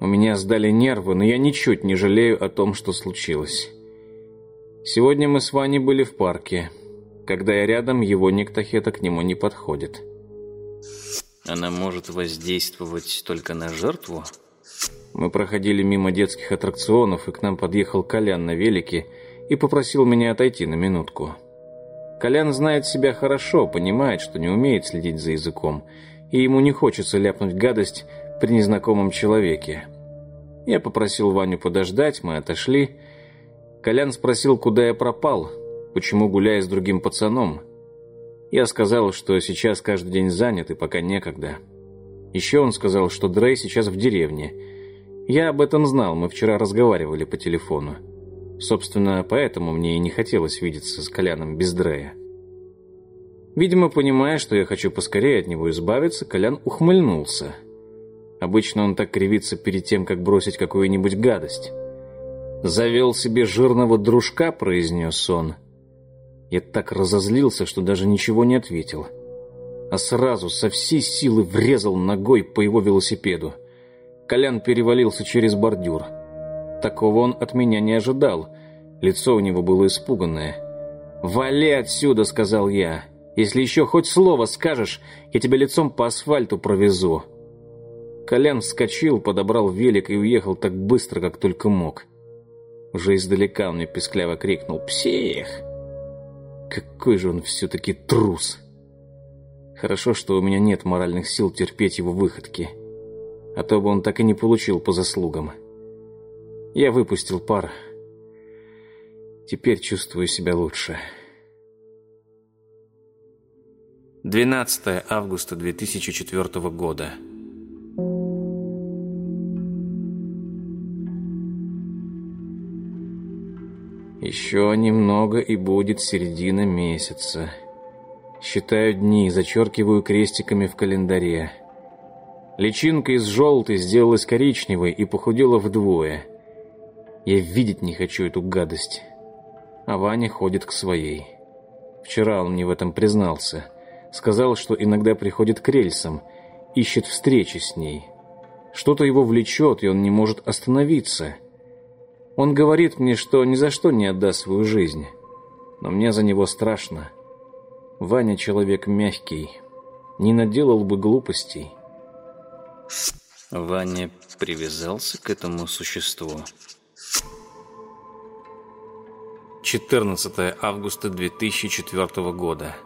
У меня сдали нервы, но я ничуть не жалею о том, что случилось. Сегодня мы с Ваней были в парке. Когда я рядом, его Никтахета к нему не подходит. Она может воздействовать только на жертву? Мы проходили мимо детских аттракционов, и к нам подъехал Колян на велике и попросил меня отойти на минутку. Колян знает себя хорошо, понимает, что не умеет следить за языком, и ему не хочется ляпнуть гадость при незнакомом человеке. Я попросил Ваню подождать, мы отошли. Колян спросил, куда я пропал, почему гуляю с другим пацаном. Я сказал, что сейчас каждый день занят и пока некогда. Еще он сказал, что Дрей сейчас в деревне. Я об этом знал, мы вчера разговаривали по телефону. Собственно, поэтому мне и не хотелось видеться с Коляном без Дрея. Видимо, понимая, что я хочу поскорее от него избавиться, Колян ухмыльнулся. Обычно он так кривится перед тем, как бросить какую-нибудь гадость. «Завел себе жирного дружка», — произнес он. Я так разозлился, что даже ничего не ответил. А сразу со всей силы врезал ногой по его велосипеду. Колян перевалился через бордюр. Такого он от меня не ожидал. Лицо у него было испуганное. «Вали отсюда!» — сказал я. «Если еще хоть слово скажешь, я тебя лицом по асфальту провезу». Колян вскочил, подобрал велик и уехал так быстро, как только мог. Уже издалека он мне пескляво крикнул «Псих!». Какой же он все-таки трус! Хорошо, что у меня нет моральных сил терпеть его выходки. А то бы он так и не получил по заслугам. Я выпустил пар. Теперь чувствую себя лучше. 12 августа 2004 года. Еще немного и будет середина месяца. Считаю дни, зачеркиваю крестиками в календаре. Личинка из желтой сделалась коричневой и похудела вдвое. Я видеть не хочу эту гадость. А Ваня ходит к своей. Вчера он мне в этом признался. Сказал, что иногда приходит к рельсам, ищет встречи с ней. Что-то его влечет, и он не может остановиться. Он говорит мне, что ни за что не отдаст свою жизнь. Но мне за него страшно. Ваня человек мягкий, не наделал бы глупостей. Ваня привязался к этому существу. 14 августа 2004 года.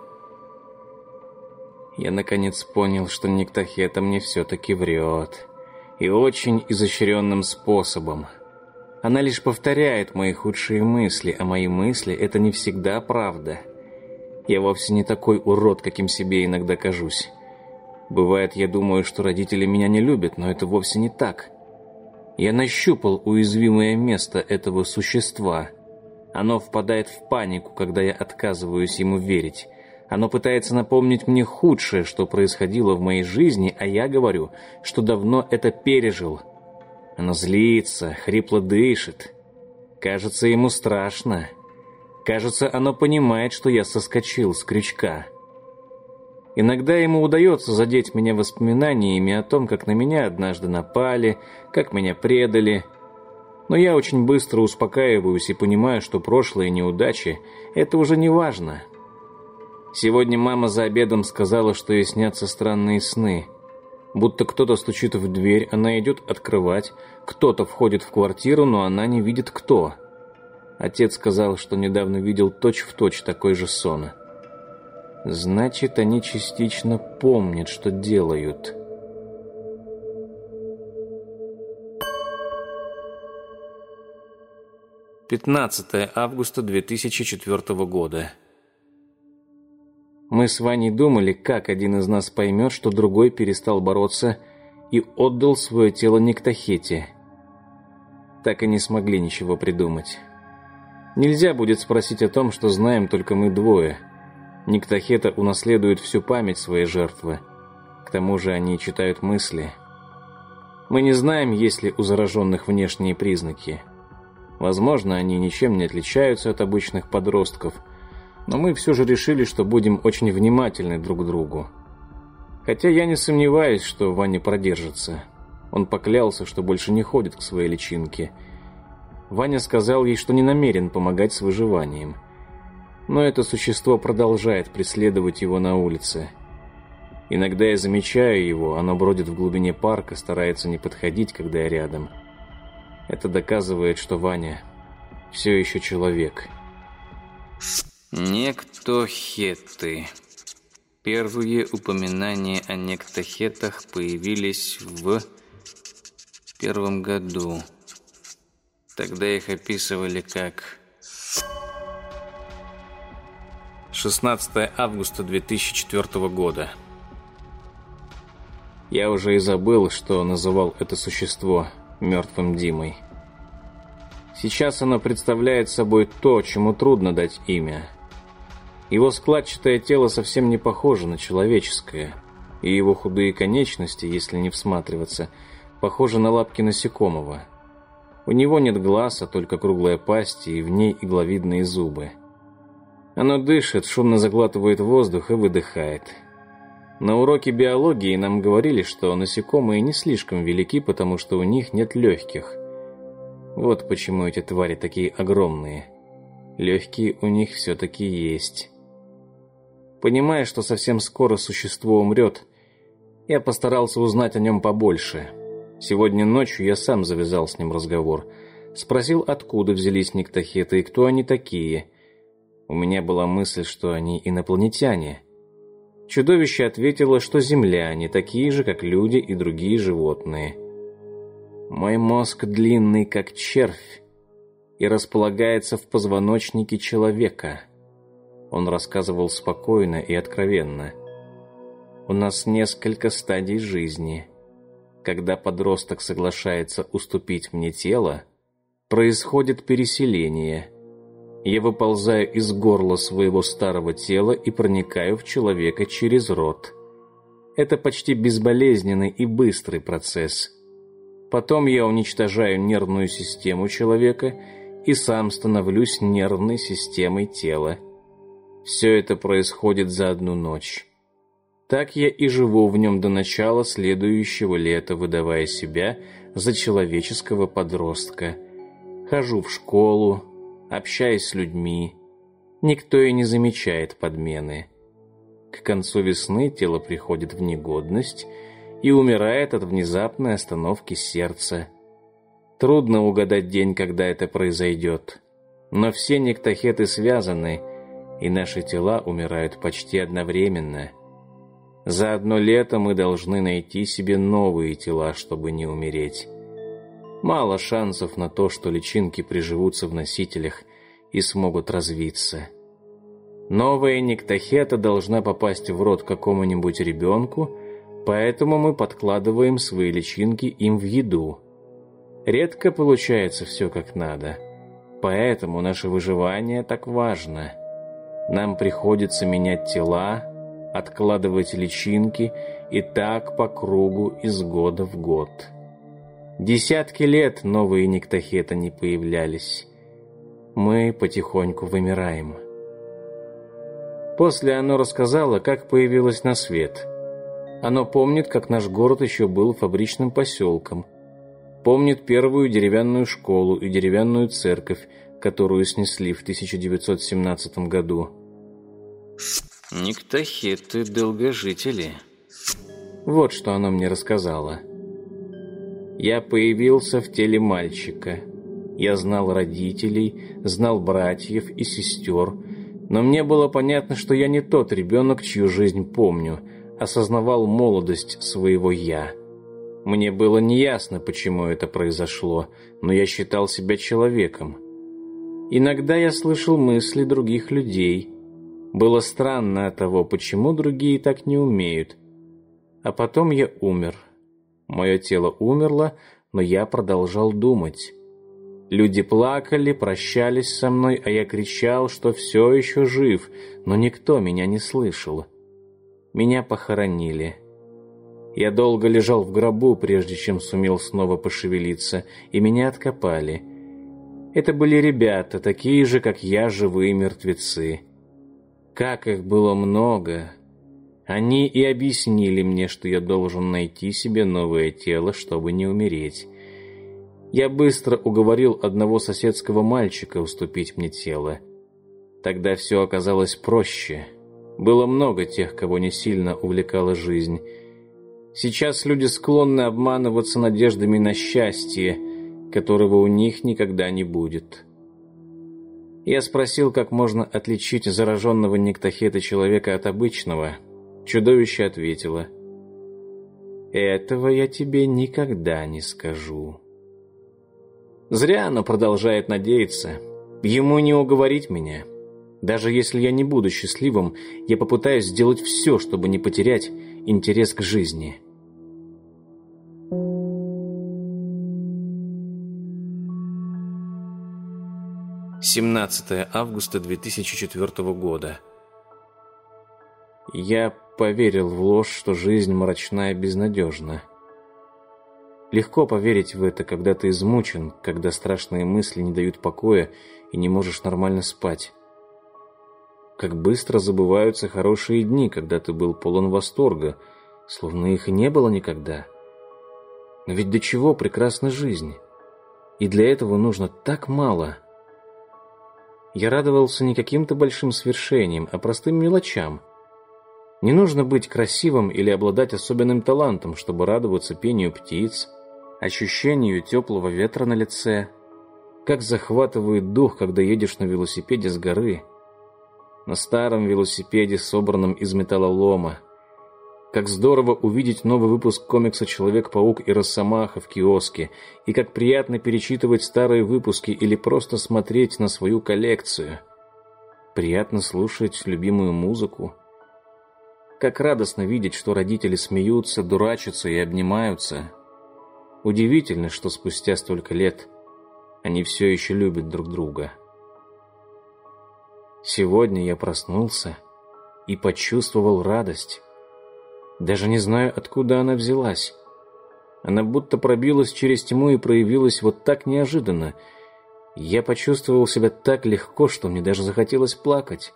Я наконец понял, что Никтахета мне все-таки врет. И очень изощренным способом. Она лишь повторяет мои худшие мысли, а мои мысли — это не всегда правда. Я вовсе не такой урод, каким себе иногда кажусь. Бывает, я думаю, что родители меня не любят, но это вовсе не так. Я нащупал уязвимое место этого существа — оно впадает в панику, когда я отказываюсь ему верить. Оно пытается напомнить мне худшее, что происходило в моей жизни, а я говорю, что давно это пережил. Оно злится, хрипло дышит. Кажется, ему страшно. Кажется, оно понимает, что я соскочил с крючка. Иногда ему удается задеть меня воспоминаниями о том, как на меня однажды напали, как меня предали. Но я очень быстро успокаиваюсь и понимаю, что прошлые неудачи – это уже не важно. Сегодня мама за обедом сказала, что ей снятся странные сны. Будто кто-то стучит в дверь, она идет открывать, кто-то входит в квартиру, но она не видит кто. Отец сказал, что недавно видел точь-в-точь точь такой же сон – Значит, они частично помнят, что делают. Пятнадцатое августа 2004 года. Мы с Ваней думали, как один из нас поймет, что другой перестал бороться и отдал свое тело Никтахете. Так и не смогли ничего придумать. Нельзя будет спросить о том, что знаем только мы двое – Никтахета унаследует всю память своей жертвы. К тому же они читают мысли. Мы не знаем, есть ли у зараженных внешние признаки. Возможно, они ничем не отличаются от обычных подростков, но мы все же решили, что будем очень внимательны друг к другу. Хотя я не сомневаюсь, что Ваня продержится. Он поклялся, что больше не ходит к своей личинке. Ваня сказал ей, что не намерен помогать с выживанием – но это существо продолжает преследовать его на улице. Иногда я замечаю его, оно бродит в глубине парка, старается не подходить, когда я рядом. Это доказывает, что Ваня все еще человек. Нектохеты. Первые упоминания о нектохетах появились в первом году. Тогда их описывали как 16 августа 2004 года. Я уже и забыл, что называл это существо мертвым Димой. Сейчас оно представляет собой то, чему трудно дать имя. Его складчатое тело совсем не похоже на человеческое, и его худые конечности, если не всматриваться, похожи на лапки насекомого. У него нет глаз, а только круглая пасть и в ней игловидные зубы. Оно дышит, шумно заглатывает воздух и выдыхает. На уроке биологии нам говорили, что насекомые не слишком велики, потому что у них нет легких. Вот почему эти твари такие огромные. Легкие у них все-таки есть. Понимая, что совсем скоро существо умрет, я постарался узнать о нем побольше. Сегодня ночью я сам завязал с ним разговор. Спросил, откуда взялись никтохеты и кто они такие – у меня была мысль, что они инопланетяне. Чудовище ответило, что земляне, такие же, как люди и другие животные. Мой мозг длинный, как червь, и располагается в позвоночнике человека. Он рассказывал спокойно и откровенно. У нас несколько стадий жизни. Когда подросток соглашается уступить мне тело, происходит переселение – я выползаю из горла своего старого тела и проникаю в человека через рот. Это почти безболезненный и быстрый процесс. Потом я уничтожаю нервную систему человека и сам становлюсь нервной системой тела. Все это происходит за одну ночь. Так я и живу в нем до начала следующего лета, выдавая себя за человеческого подростка. Хожу в школу, общаясь с людьми. Никто и не замечает подмены. К концу весны тело приходит в негодность и умирает от внезапной остановки сердца. Трудно угадать день, когда это произойдет. Но все нектохеты связаны, и наши тела умирают почти одновременно. За одно лето мы должны найти себе новые тела, чтобы не умереть. Мало шансов на то, что личинки приживутся в носителях и смогут развиться. Новая нектохета должна попасть в рот какому-нибудь ребенку, поэтому мы подкладываем свои личинки им в еду. Редко получается все как надо, поэтому наше выживание так важно. Нам приходится менять тела, откладывать личинки и так по кругу из года в год. Десятки лет новые нектохеты не появлялись. Мы потихоньку вымираем. После оно рассказало, как появилось на свет. Оно помнит, как наш город еще был фабричным поселком. Помнит первую деревянную школу и деревянную церковь, которую снесли в 1917 году. Никтахеты долгожители. Вот что оно мне рассказало. Я появился в теле мальчика. Я знал родителей, знал братьев и сестер, но мне было понятно, что я не тот ребенок, чью жизнь помню, осознавал молодость своего «я». Мне было неясно, почему это произошло, но я считал себя человеком. Иногда я слышал мысли других людей. Было странно от того, почему другие так не умеют. А потом я умер. Мое тело умерло, но я продолжал думать. Люди плакали, прощались со мной, а я кричал, что все еще жив, но никто меня не слышал. Меня похоронили. Я долго лежал в гробу, прежде чем сумел снова пошевелиться, и меня откопали. Это были ребята, такие же, как я, живые мертвецы. Как их было много, они и объяснили мне, что я должен найти себе новое тело, чтобы не умереть. Я быстро уговорил одного соседского мальчика уступить мне тело. Тогда все оказалось проще. Было много тех, кого не сильно увлекала жизнь. Сейчас люди склонны обманываться надеждами на счастье, которого у них никогда не будет. Я спросил, как можно отличить зараженного никтохета человека от обычного – Чудовище ответило. «Этого я тебе никогда не скажу». Зря оно продолжает надеяться. Ему не уговорить меня. Даже если я не буду счастливым, я попытаюсь сделать все, чтобы не потерять интерес к жизни. Семнадцатое августа 2004 года. Я поверил в ложь, что жизнь мрачна и безнадежна. Легко поверить в это, когда ты измучен, когда страшные мысли не дают покоя и не можешь нормально спать. Как быстро забываются хорошие дни, когда ты был полон восторга, словно их и не было никогда. Но ведь до чего прекрасна жизнь? И для этого нужно так мало. Я радовался не каким-то большим свершениям, а простым мелочам — не нужно быть красивым или обладать особенным талантом, чтобы радоваться пению птиц, ощущению теплого ветра на лице. Как захватывает дух, когда едешь на велосипеде с горы. На старом велосипеде, собранном из металлолома. Как здорово увидеть новый выпуск комикса «Человек-паук» и «Росомаха» в киоске, и как приятно перечитывать старые выпуски или просто смотреть на свою коллекцию. Приятно слушать любимую музыку. Как радостно видеть, что родители смеются, дурачатся и обнимаются. Удивительно, что спустя столько лет они все еще любят друг друга. Сегодня я проснулся и почувствовал радость. Даже не знаю, откуда она взялась. Она будто пробилась через тьму и проявилась вот так неожиданно. Я почувствовал себя так легко, что мне даже захотелось плакать.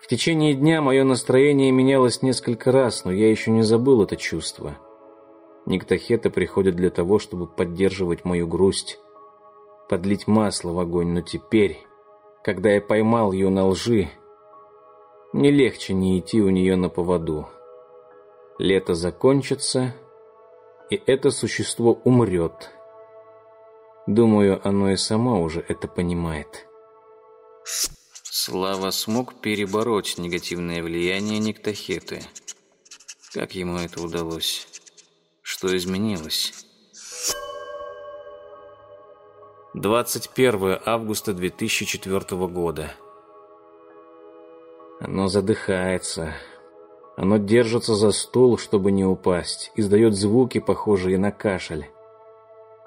В течение дня мое настроение менялось несколько раз, но я еще не забыл это чувство. Никтахета приходит для того, чтобы поддерживать мою грусть, подлить масло в огонь, но теперь, когда я поймал ее на лжи, мне легче не идти у нее на поводу. Лето закончится, и это существо умрет. Думаю, оно и само уже это понимает. Слава смог перебороть негативное влияние Никтахеты. Как ему это удалось? Что изменилось? 21 августа 2004 года. Оно задыхается. Оно держится за стул, чтобы не упасть, издает звуки, похожие на кашель.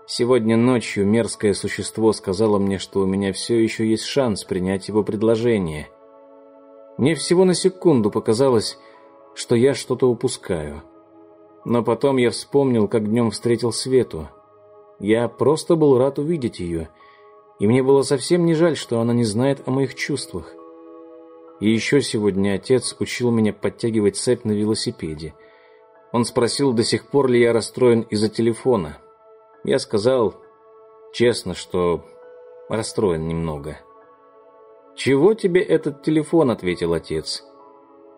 Сегодня ночью мерзкое существо сказало мне, что у меня все еще есть шанс принять его предложение. Мне всего на секунду показалось, что я что-то упускаю. Но потом я вспомнил, как днем встретил Свету. Я просто был рад увидеть ее, и мне было совсем не жаль, что она не знает о моих чувствах. И еще сегодня отец учил меня подтягивать цепь на велосипеде. Он спросил, до сих пор ли я расстроен из-за телефона. Я сказал честно, что расстроен немного. «Чего тебе этот телефон?» — ответил отец.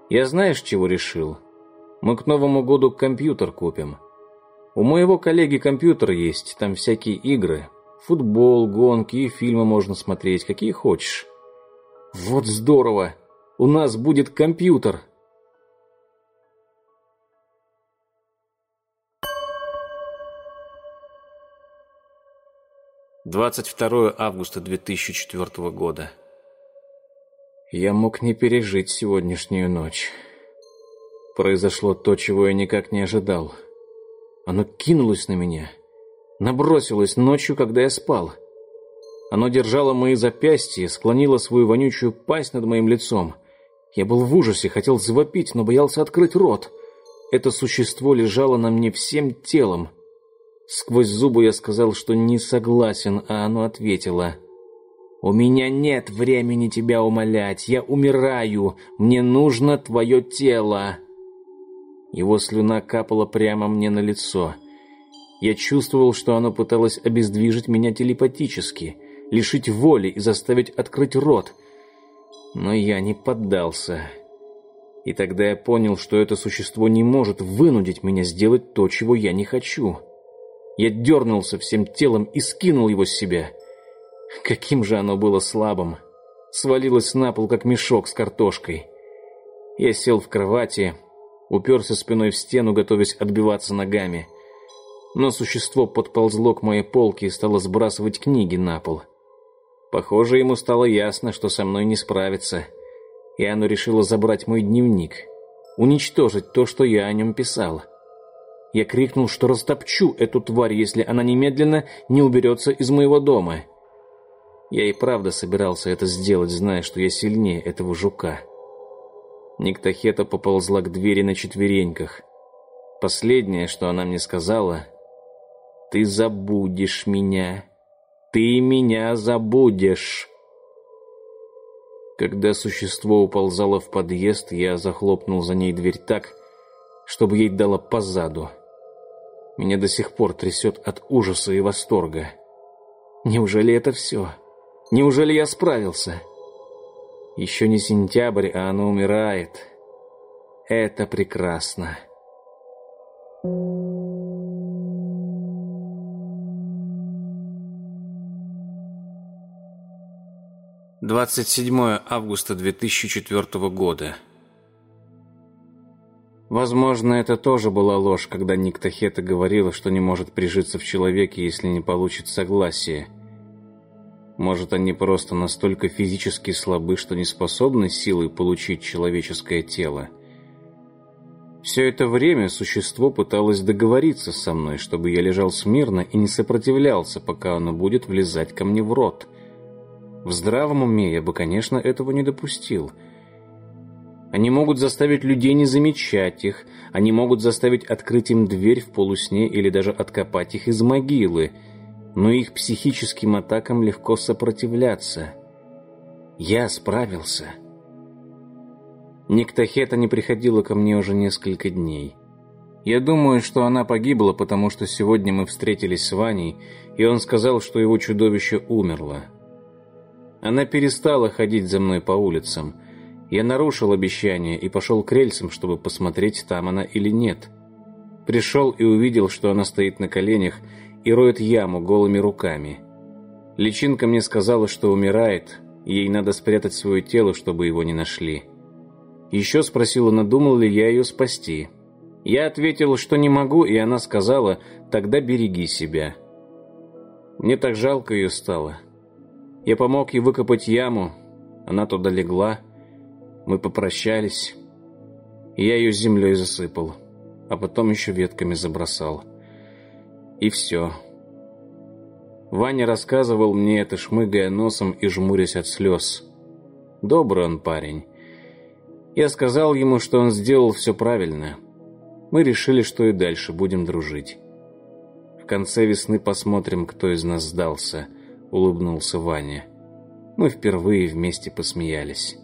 «Я знаешь, чего решил? Мы к Новому году компьютер купим. У моего коллеги компьютер есть, там всякие игры. Футбол, гонки и фильмы можно смотреть, какие хочешь». «Вот здорово!» У нас будет компьютер. Двадцать второе августа 2004 года. Я мог не пережить сегодняшнюю ночь. Произошло то, чего я никак не ожидал. Оно кинулось на меня, набросилось ночью, когда я спал. Оно держало мои запястья, склонило свою вонючую пасть над моим лицом. Я был в ужасе, хотел завопить, но боялся открыть рот. Это существо лежало на мне всем телом. Сквозь зубы я сказал, что не согласен, а оно ответило. «У меня нет времени тебя умолять, я умираю, мне нужно твое тело». Его слюна капала прямо мне на лицо. Я чувствовал, что оно пыталось обездвижить меня телепатически, лишить воли и заставить открыть рот — но я не поддался. И тогда я понял, что это существо не может вынудить меня сделать то, чего я не хочу. Я дернулся всем телом и скинул его с себя. Каким же оно было слабым. Свалилось на пол, как мешок с картошкой. Я сел в кровати, уперся спиной в стену, готовясь отбиваться ногами. Но существо подползло к моей полке и стало сбрасывать книги на пол. — Похоже, ему стало ясно, что со мной не справится, и оно решило забрать мой дневник, уничтожить то, что я о нем писал. Я крикнул, что растопчу эту тварь, если она немедленно не уберется из моего дома. Я и правда собирался это сделать, зная, что я сильнее этого жука. Никтахета поползла к двери на четвереньках. Последнее, что она мне сказала, «Ты забудешь меня» ты меня забудешь. Когда существо уползало в подъезд, я захлопнул за ней дверь так, чтобы ей дало позаду. Меня до сих пор трясет от ужаса и восторга. Неужели это все? Неужели я справился? Еще не сентябрь, а оно умирает. Это прекрасно. 27 августа 2004 года. Возможно, это тоже была ложь, когда Ник Тахета говорила, что не может прижиться в человеке, если не получит согласия. Может, они просто настолько физически слабы, что не способны силой получить человеческое тело. Все это время существо пыталось договориться со мной, чтобы я лежал смирно и не сопротивлялся, пока оно будет влезать ко мне в рот. В здравом уме я бы, конечно, этого не допустил. Они могут заставить людей не замечать их, они могут заставить открыть им дверь в полусне или даже откопать их из могилы, но их психическим атакам легко сопротивляться. Я справился. Никтахета не приходила ко мне уже несколько дней. Я думаю, что она погибла, потому что сегодня мы встретились с Ваней, и он сказал, что его чудовище умерло. Она перестала ходить за мной по улицам. Я нарушил обещание и пошел к рельсам, чтобы посмотреть, там она или нет. Пришел и увидел, что она стоит на коленях и роет яму голыми руками. Личинка мне сказала, что умирает, ей надо спрятать свое тело, чтобы его не нашли. Еще спросила, надумал ли я ее спасти. Я ответил, что не могу, и она сказала, тогда береги себя. Мне так жалко ее стало. Я помог ей выкопать яму, она туда легла, мы попрощались, я ее землей засыпал, а потом еще ветками забросал. И все. Ваня рассказывал мне это, шмыгая носом и жмурясь от слез. Добрый он парень. Я сказал ему, что он сделал все правильно. Мы решили, что и дальше будем дружить. В конце весны посмотрим, кто из нас сдался — улыбнулся Ваня. Мы впервые вместе посмеялись.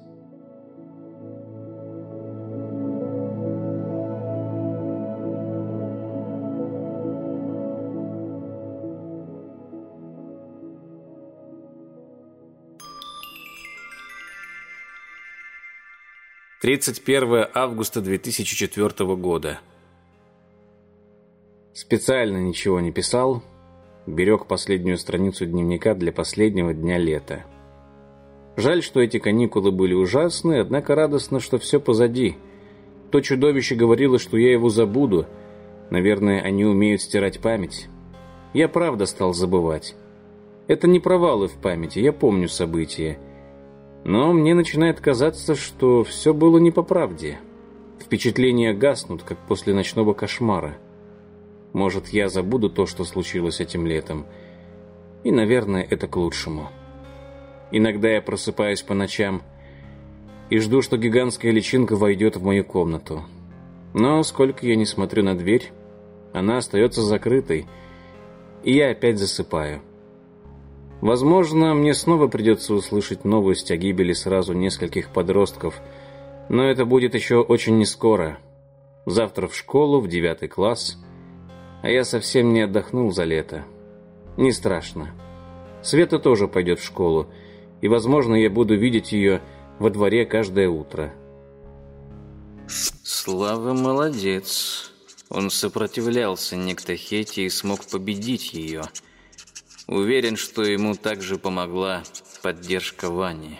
Тридцать первое августа две тысячи четвертого года. Специально ничего не писал, берег последнюю страницу дневника для последнего дня лета. Жаль, что эти каникулы были ужасны, однако радостно, что все позади. То чудовище говорило, что я его забуду. Наверное, они умеют стирать память. Я правда стал забывать. Это не провалы в памяти, я помню события. Но мне начинает казаться, что все было не по правде. Впечатления гаснут, как после ночного кошмара. Может, я забуду то, что случилось этим летом. И, наверное, это к лучшему. Иногда я просыпаюсь по ночам и жду, что гигантская личинка войдет в мою комнату. Но сколько я не смотрю на дверь, она остается закрытой, и я опять засыпаю. Возможно, мне снова придется услышать новость о гибели сразу нескольких подростков, но это будет еще очень не скоро. Завтра в школу, в девятый класс, а я совсем не отдохнул за лето. Не страшно. Света тоже пойдет в школу, и, возможно, я буду видеть ее во дворе каждое утро. Слава молодец. Он сопротивлялся Нектахете и смог победить ее – Уверен, что ему также помогла поддержка Вани.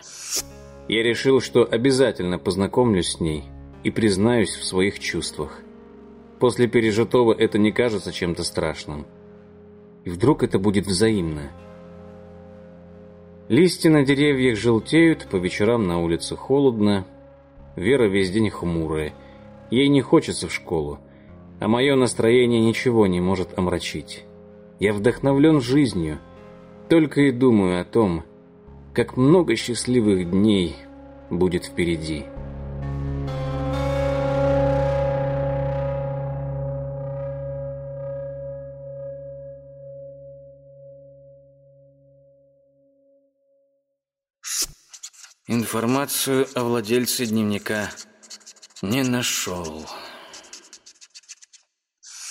Я решил, что обязательно познакомлюсь с ней и признаюсь в своих чувствах. После пережитого это не кажется чем-то страшным. И вдруг это будет взаимно. Листья на деревьях желтеют, по вечерам на улице холодно. Вера весь день хмурая. Ей не хочется в школу, а мое настроение ничего не может омрачить. Я вдохновлен жизнью, только и думаю о том, как много счастливых дней будет впереди. Информацию о владельце дневника не нашел.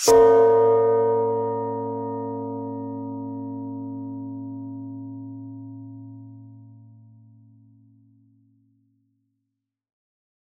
Thank you.